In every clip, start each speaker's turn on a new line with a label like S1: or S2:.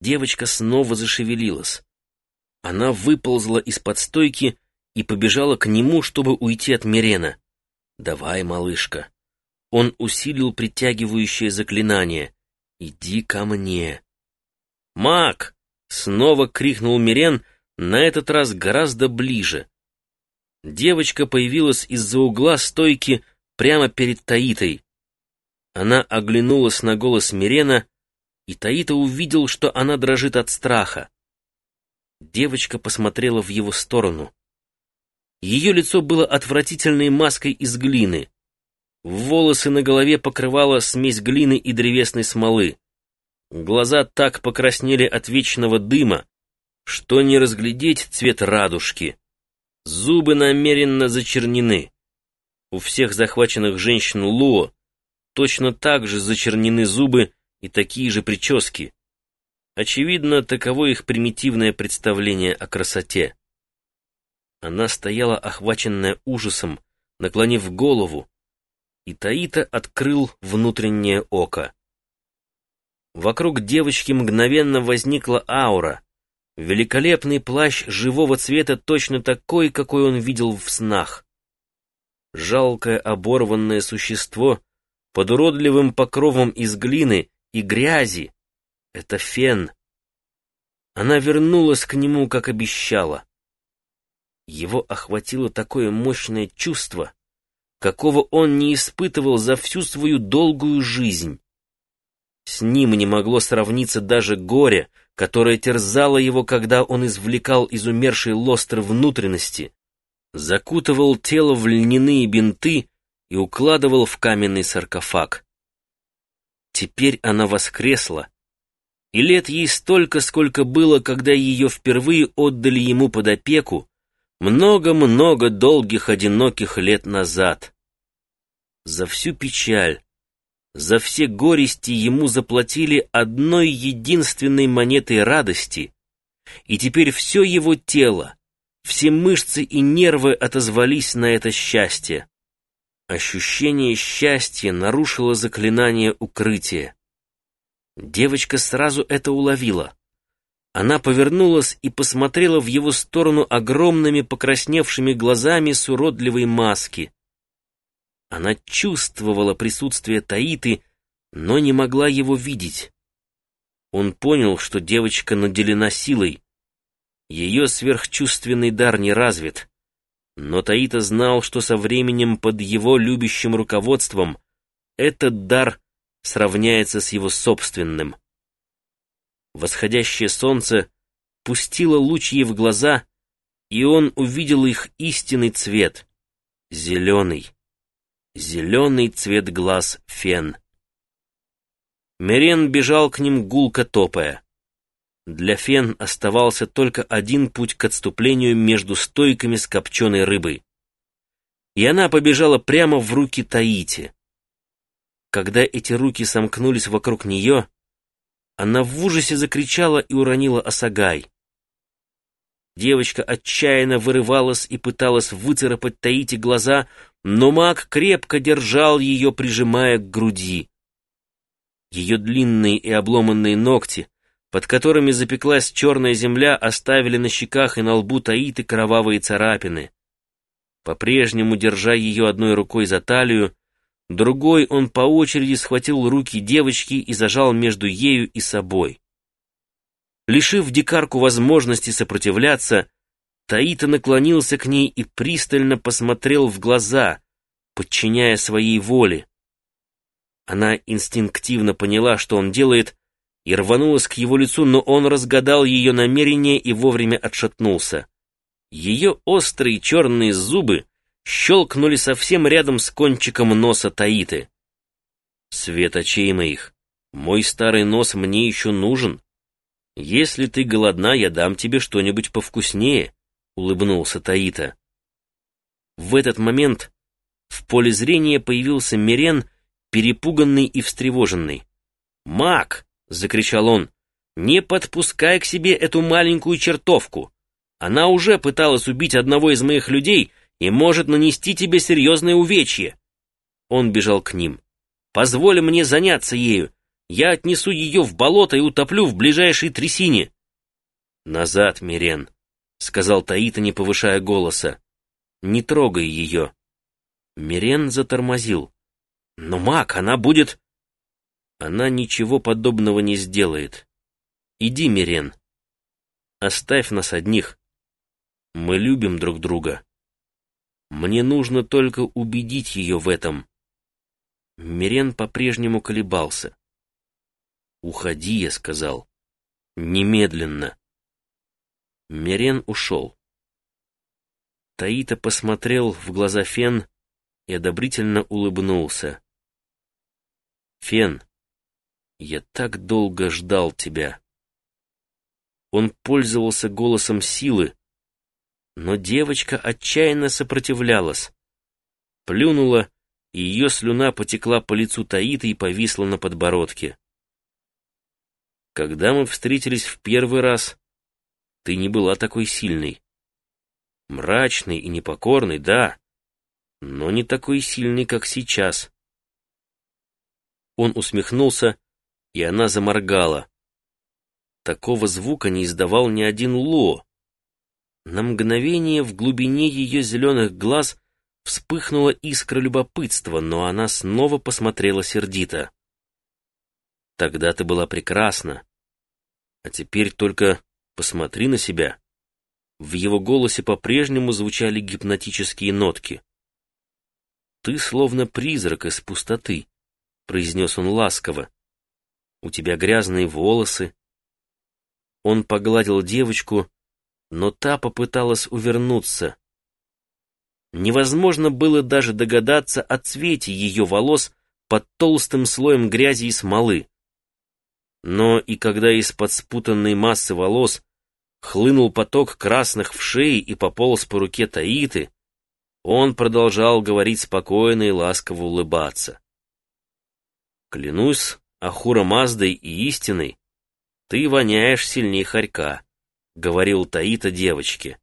S1: Девочка снова зашевелилась. Она выползла из-под стойки и побежала к нему, чтобы уйти от Мирена. «Давай, малышка». Он усилил притягивающее заклинание. «Иди ко мне». «Мак!» — снова крикнул Мирен, на этот раз гораздо ближе. Девочка появилась из-за угла стойки прямо перед Таитой. Она оглянулась на голос Мирена, и Таита увидел, что она дрожит от страха. Девочка посмотрела в его сторону. Ее лицо было отвратительной маской из глины. Волосы на голове покрывала смесь глины и древесной смолы. Глаза так покраснели от вечного дыма, что не разглядеть цвет радужки. Зубы намеренно зачернены. У всех захваченных женщин Луо точно так же зачернены зубы и такие же прически. Очевидно, таково их примитивное представление о красоте. Она стояла, охваченная ужасом, наклонив голову, и Таита открыл внутреннее око. Вокруг девочки мгновенно возникла аура. Великолепный плащ живого цвета точно такой, какой он видел в снах. Жалкое оборванное существо под уродливым покровом из глины и грязи — это фен. Она вернулась к нему, как обещала. Его охватило такое мощное чувство, какого он не испытывал за всю свою долгую жизнь. С ним не могло сравниться даже горе, которое терзало его, когда он извлекал из умершей лостры внутренности, закутывал тело в льняные бинты и укладывал в каменный саркофаг. Теперь она воскресла, и лет ей столько, сколько было, когда ее впервые отдали ему под опеку, много-много долгих одиноких лет назад. За всю печаль, за все горести ему заплатили одной единственной монетой радости, и теперь все его тело, все мышцы и нервы отозвались на это счастье. Ощущение счастья нарушило заклинание укрытия. Девочка сразу это уловила. Она повернулась и посмотрела в его сторону огромными покрасневшими глазами с уродливой маски. Она чувствовала присутствие Таиты, но не могла его видеть. Он понял, что девочка наделена силой. Ее сверхчувственный дар не развит. Но Таита знал, что со временем под его любящим руководством этот дар сравняется с его собственным. Восходящее солнце пустило луч ей в глаза, и он увидел их истинный цвет — зеленый. Зеленый цвет глаз фен. Мерен бежал к ним гулко топая. Для фен оставался только один путь к отступлению между стойками с копченой рыбой. И она побежала прямо в руки Таити. Когда эти руки сомкнулись вокруг нее, она в ужасе закричала и уронила осагай. Девочка отчаянно вырывалась и пыталась выцарапать Таити глаза, но маг крепко держал ее, прижимая к груди. Ее длинные и обломанные ногти, под которыми запеклась черная земля, оставили на щеках и на лбу Таиты кровавые царапины. По-прежнему, держа ее одной рукой за талию, Другой он по очереди схватил руки девочки и зажал между ею и собой. Лишив дикарку возможности сопротивляться, Таита наклонился к ней и пристально посмотрел в глаза, подчиняя своей воле. Она инстинктивно поняла, что он делает, и рванулась к его лицу, но он разгадал ее намерение и вовремя отшатнулся. Ее острые черные зубы щелкнули совсем рядом с кончиком носа Таиты. «Свет очей моих, мой старый нос мне еще нужен. Если ты голодна, я дам тебе что-нибудь повкуснее», — улыбнулся Таита. В этот момент в поле зрения появился Мирен, перепуганный и встревоженный. «Мак!» — закричал он. «Не подпускай к себе эту маленькую чертовку! Она уже пыталась убить одного из моих людей, и может нанести тебе серьезное увечье. Он бежал к ним. «Позволь мне заняться ею. Я отнесу ее в болото и утоплю в ближайшей трясине. Назад, Мирен, — сказал Таита, не повышая голоса. Не трогай ее. Мирен затормозил. Но, маг, она будет... Она ничего подобного не сделает. Иди, Мирен. Оставь нас одних. Мы любим друг друга. Мне нужно только убедить ее в этом. Мирен по-прежнему колебался. «Уходи», — я сказал. «Немедленно». Мирен ушел. Таита посмотрел в глаза Фен и одобрительно улыбнулся. «Фен, я так долго ждал тебя». Он пользовался голосом силы, но девочка отчаянно сопротивлялась. Плюнула, и ее слюна потекла по лицу Таита и повисла на подбородке. Когда мы встретились в первый раз, ты не была такой сильной. Мрачной и непокорной, да, но не такой сильной, как сейчас. Он усмехнулся, и она заморгала. Такого звука не издавал ни один Ло. На мгновение в глубине ее зеленых глаз вспыхнула искра любопытства, но она снова посмотрела сердито. «Тогда ты была прекрасна, а теперь только посмотри на себя». В его голосе по-прежнему звучали гипнотические нотки. «Ты словно призрак из пустоты», — произнес он ласково. «У тебя грязные волосы». Он погладил девочку, но та попыталась увернуться. Невозможно было даже догадаться о цвете ее волос под толстым слоем грязи и смолы. Но и когда из-под спутанной массы волос хлынул поток красных в шее и пополз по руке Таиты, он продолжал говорить спокойно и ласково улыбаться. «Клянусь Ахура Маздой и истиной, ты воняешь сильнее хорька» говорил Таита девочке.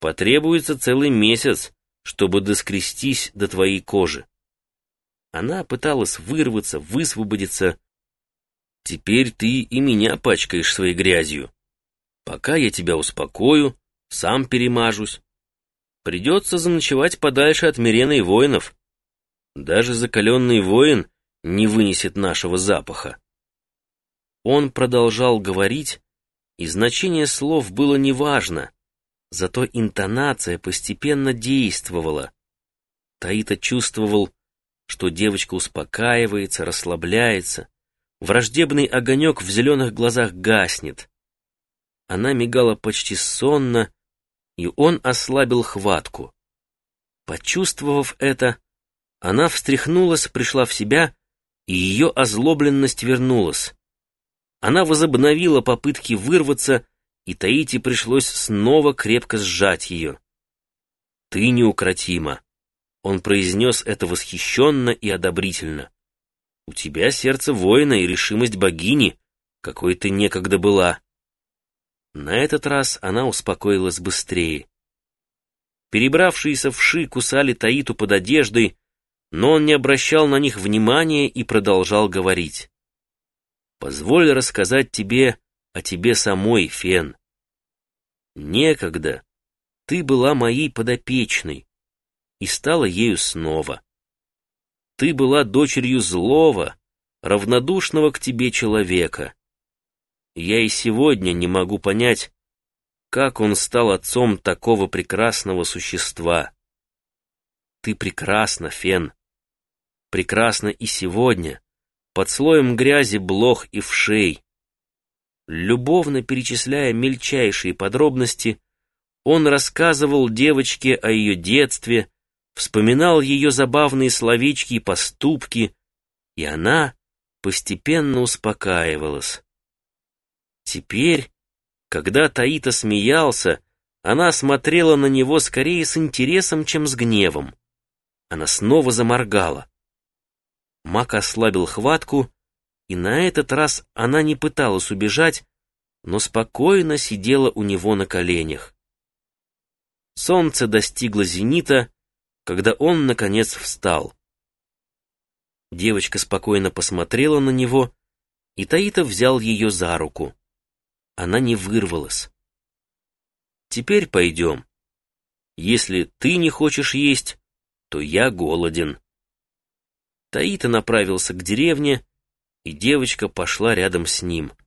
S1: Потребуется целый месяц, чтобы доскрестись до твоей кожи. Она пыталась вырваться, высвободиться. Теперь ты и меня пачкаешь своей грязью. Пока я тебя успокою, сам перемажусь. Придется заночевать подальше от Мирены и воинов. Даже закаленный воин не вынесет нашего запаха. Он продолжал говорить, и значение слов было неважно, зато интонация постепенно действовала. Таита чувствовал, что девочка успокаивается, расслабляется, враждебный огонек в зеленых глазах гаснет. Она мигала почти сонно, и он ослабил хватку. Почувствовав это, она встряхнулась, пришла в себя, и ее озлобленность вернулась. Она возобновила попытки вырваться, и Таити пришлось снова крепко сжать ее. «Ты неукротима», — он произнес это восхищенно и одобрительно. «У тебя сердце воина и решимость богини, какой ты некогда была». На этот раз она успокоилась быстрее. Перебравшиеся вши кусали Таиту под одеждой, но он не обращал на них внимания и продолжал говорить. Позволь рассказать тебе о тебе самой, Фен. Некогда ты была моей подопечной и стала ею снова. Ты была дочерью злого, равнодушного к тебе человека. Я и сегодня не могу понять, как он стал отцом такого прекрасного существа. Ты прекрасна, Фен. Прекрасна и сегодня, под слоем грязи блох и вшей. Любовно перечисляя мельчайшие подробности, он рассказывал девочке о ее детстве, вспоминал ее забавные словечки и поступки, и она постепенно успокаивалась. Теперь, когда Таита смеялся, она смотрела на него скорее с интересом, чем с гневом. Она снова заморгала. Мак ослабил хватку, и на этот раз она не пыталась убежать, но спокойно сидела у него на коленях. Солнце достигло зенита, когда он, наконец, встал. Девочка спокойно посмотрела на него, и Таита взял ее за руку. Она не вырвалась. «Теперь пойдем. Если ты не хочешь есть, то я голоден». Таита направился к деревне, и девочка пошла рядом с ним —